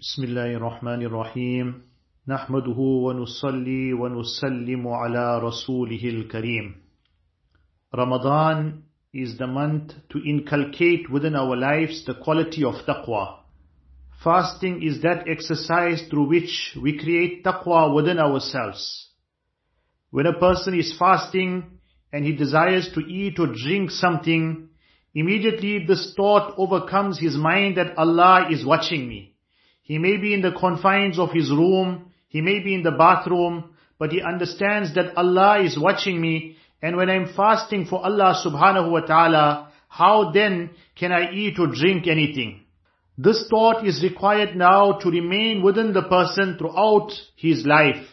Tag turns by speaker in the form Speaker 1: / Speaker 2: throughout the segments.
Speaker 1: بسم الله الرحمن الرحيم نحمده ونصلي ونسلم على رسوله الكريم Ramadan is the month to inculcate within our lives the quality of taqwa. Fasting is that exercise through which we create taqwa within ourselves. When a person is fasting and he desires to eat or drink something, immediately this thought overcomes his mind that Allah is watching me. He may be in the confines of his room, he may be in the bathroom, but he understands that Allah is watching me and when I'm fasting for Allah subhanahu wa ta'ala, how then can I eat or drink anything? This thought is required now to remain within the person throughout his life.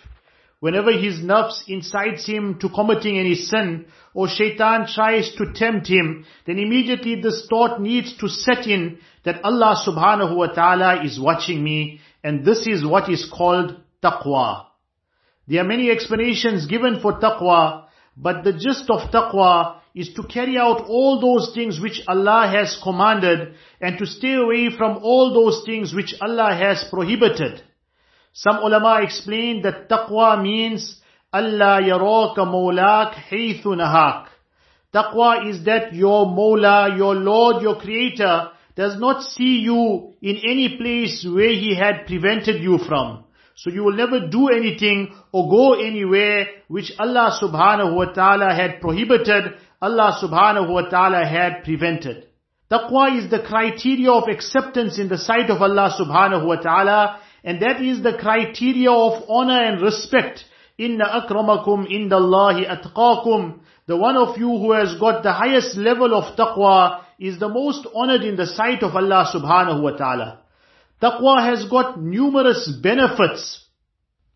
Speaker 1: Whenever his nafs incites him to committing any sin, or shaitan tries to tempt him, then immediately this thought needs to set in that Allah subhanahu wa ta'ala is watching me, and this is what is called taqwa. There are many explanations given for taqwa, but the gist of taqwa is to carry out all those things which Allah has commanded, and to stay away from all those things which Allah has prohibited. Some ulama explain that taqwa means Allah yaraka mawlak haythu nahak. Taqwa is that your Mawla, your Lord, your Creator does not see you in any place where He had prevented you from. So you will never do anything or go anywhere which Allah subhanahu wa ta'ala had prohibited, Allah subhanahu wa ta'ala had prevented. Taqwa is the criteria of acceptance in the sight of Allah subhanahu wa ta'ala and that is the criteria of honor and respect. Inna akramakum indallahi atqakum. The one of you who has got the highest level of taqwa is the most honored in the sight of Allah subhanahu wa ta'ala. Taqwa has got numerous benefits.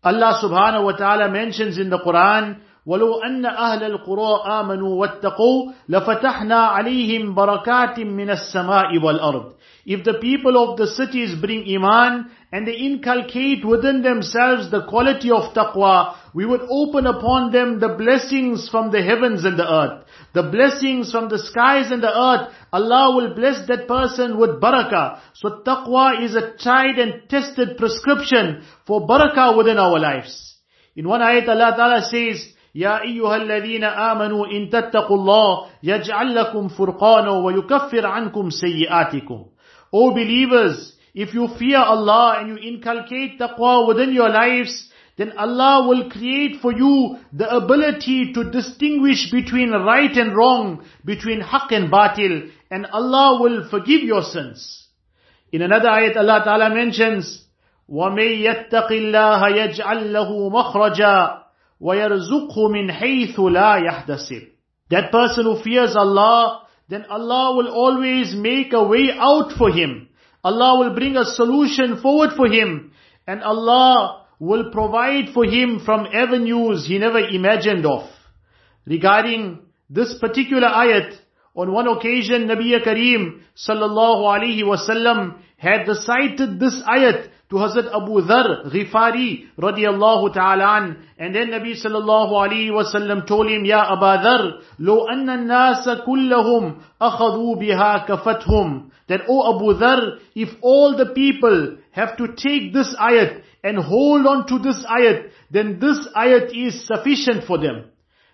Speaker 1: Allah subhanahu wa ta'ala mentions in the Quran, ولو أن أهل القرى آمنوا واتقوا لفتحنا عليهم بركات من السماء والأرض if the people of the cities bring iman and they inculcate within themselves the quality of taqwa, we would open upon them the blessings from the heavens and the earth. The blessings from the skies and the earth, Allah will bless that person with barakah. So taqwa is a tried and tested prescription for barakah within our lives. In one ayat Allah Ta'ala says, يا أيها الذين آمنوا إن تتقوا الله يجعل لكم فرقانا ويكفر عنكم سيئاتكم O believers, if you fear Allah and you inculcate taqwa within your lives, then Allah will create for you the ability to distinguish between right and wrong, between haqq and batil, and Allah will forgive your sins. In another ayat Allah Ta'ala mentions, وَمَن يَتَّقِ اللَّهَ يَجْعَل لَّهُ مَخْرَجًا وَيَرْزُقْهُ مِنْ حَيْثُ لَا يَحْتَسِبُ That person who fears Allah, then Allah will always make a way out for him. Allah will bring a solution forward for him. And Allah will provide for him from avenues he never imagined of. Regarding this particular ayat, on one occasion Nabi Kareem sallallahu alaihi wasallam had recited this ayat to Hazrat Abu Dhar Ghifari radiyallahu ta'ala an. And then Nabi sallallahu alayhi wasallam told him, Ya Abu Dhar, lo anna nasa kullahum akhadu biha kafathum. That, O Abu Dhar, if all the people have to take this ayat and hold on to this ayat, then this ayat is sufficient for them.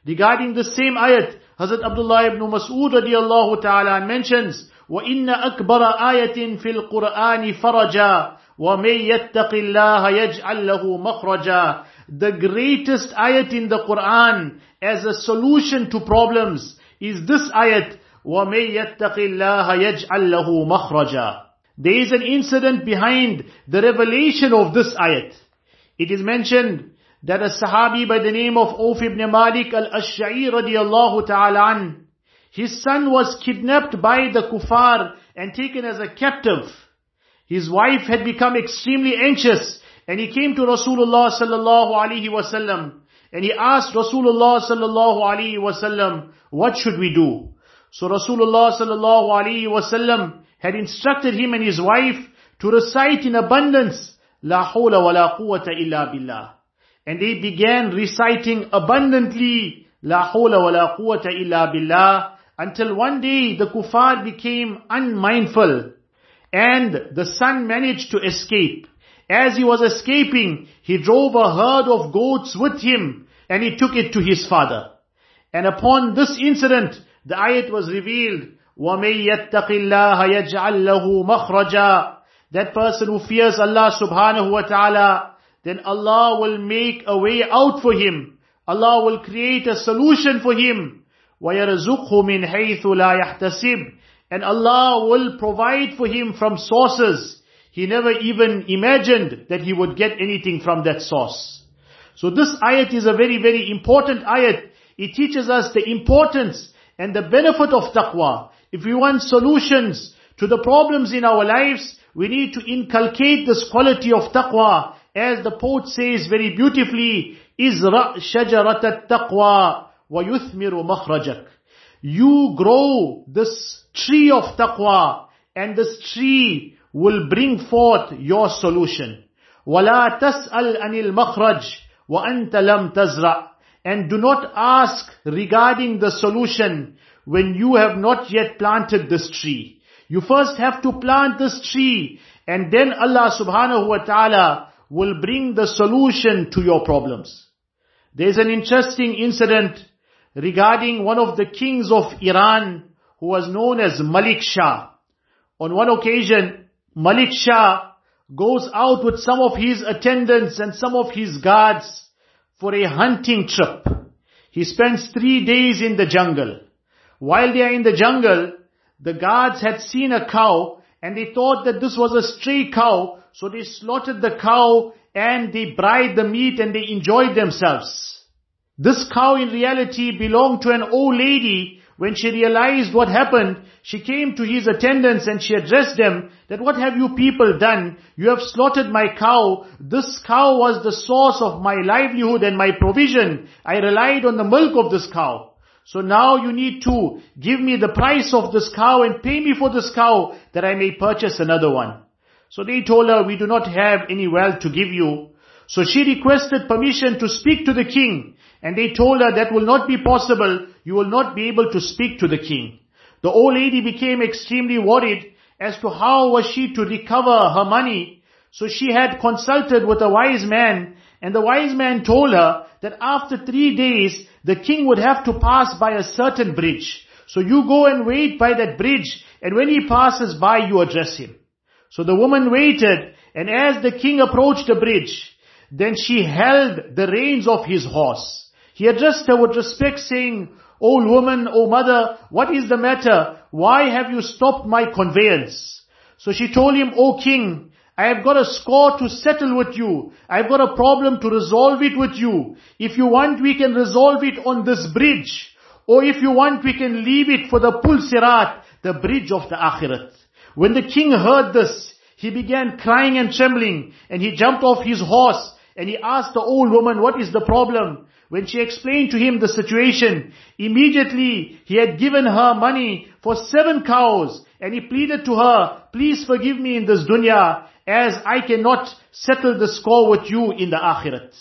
Speaker 1: Regarding the same ayat, Hazrat Abdullah ibn Mas'ud radiyallahu ta'ala mentions, وَإِنَّ أَكْبَرَ آيَةٍ فِي الْقُرْآنِ فَرَجًا وَمَن يَتَّقِ اللَّهَ يَجْعَل لَّهُ مَخْرَجًا The greatest ayat in the Quran as a solution to problems is this ayat, وَمَن يَتَّقِ اللَّهَ يَجْعَل لَّهُ مَخْرَجًا There is an incident behind the revelation of this ayat. It is mentioned that a sahabi by the name of Auf ibn Malik al-Ash'a'i radiyallahu ta'ala an, his son was kidnapped by the kuffar and taken as a captive. His wife had become extremely anxious and he came to Rasulullah sallallahu alaihi wasallam and he asked Rasulullah sallallahu alaihi wasallam, what should we do? So Rasulullah sallallahu alaihi wasallam had instructed him and his wife to recite in abundance, La hawla wa la quwwata illa billah. And they began reciting abundantly, La hawla wa la quwwata illa billah, until one day the kuffar became unmindful and the son managed to escape. as he was escaping, he drove a herd of goats with him and he took it to his father. And upon this incident, the ayat was revealed, وَمَن يَتَّقِ اللَّهَ يَجْعَلْ لَهُ مَخْرَجًا That person who fears Allah subhanahu wa ta'ala, then Allah will make a way out for him. Allah will create a solution for him. وَيَرْزُقْهُ مِنْ حَيْثُ لَا يَحْتَسِبْ And Allah will provide for him from sources. He never even imagined that he would get anything from that source. So this ayat is a very, very important ayat. It teaches us the importance and the benefit of taqwa. If we want solutions to the problems in our lives, we need to inculcate this quality of taqwa. As the poet says very beautifully, إِزْرَأْ شَجَرَةَ التَّقْوَى وَيُثْمِرُ مَخْرَجَكَ You grow this tree of taqwa and this tree will bring forth your solution. وَلَا تَسْأَلْ عَنِ الْمَخْرَجِ وَأَنْتَ لَمْ تَزْرَعْ And do not ask regarding the solution when you have not yet planted this tree. You first have to plant this tree and then Allah subhanahu wa ta'ala will bring the solution to your problems. There's an interesting incident regarding one of the kings of Iran who was known as Malik Shah. On one occasion, Malik Shah goes out with some of his attendants and some of his guards for a hunting trip. He spends three days in the jungle. While they are in the jungle, the guards had seen a cow and they thought that this was a stray cow, so they slaughtered the cow and they bride the meat and they enjoyed themselves. This cow in reality belonged to an old lady. When she realized what happened, she came to his attendants and she addressed them that what have you people done? You have slaughtered my cow. This cow was the source of my livelihood and my provision. I relied on the milk of this cow. So now you need to give me the price of this cow and pay me for this cow that I may purchase another one. So they told her, we do not have any wealth to give you. So she requested permission to speak to the king. And they told her that will not be possible. You will not be able to speak to the king. The old lady became extremely worried as to how was she to recover her money. So she had consulted with a wise man and the wise man told her that after three days the king would have to pass by a certain bridge. So you go and wait by that bridge and when he passes by you address him. So the woman waited and as the king approached the bridge, then she held the reins of his horse. He addressed her with respect saying, Old woman, O mother, what is the matter? Why have you stopped my conveyance? So she told him, O king, I have got a score to settle with you. I've got a problem to resolve it with you. If you want, we can resolve it on this bridge. Or if you want, we can leave it for the Pul Sirat, the bridge of the Akhirat. When the king heard this, he began crying and trembling, and he jumped off his horse, and he asked the old woman, what is the problem? When she explained to him the situation, immediately he had given her money for seven cows, and he pleaded to her, please forgive me in this dunya, as I cannot settle the score with you in the akhirat.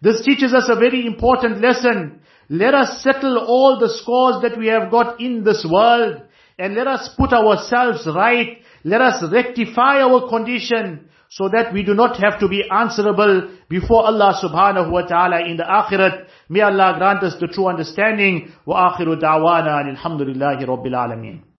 Speaker 1: This teaches us a very important lesson. Let us settle all the scores that we have got in this world and let us put ourselves right. Let us rectify our condition so that we do not have to be answerable before Allah subhanahu wa ta'ala in the akhirat. May Allah grant us the true understanding. Wa akhiru da'wana alhamdulillahi rabbil alameen.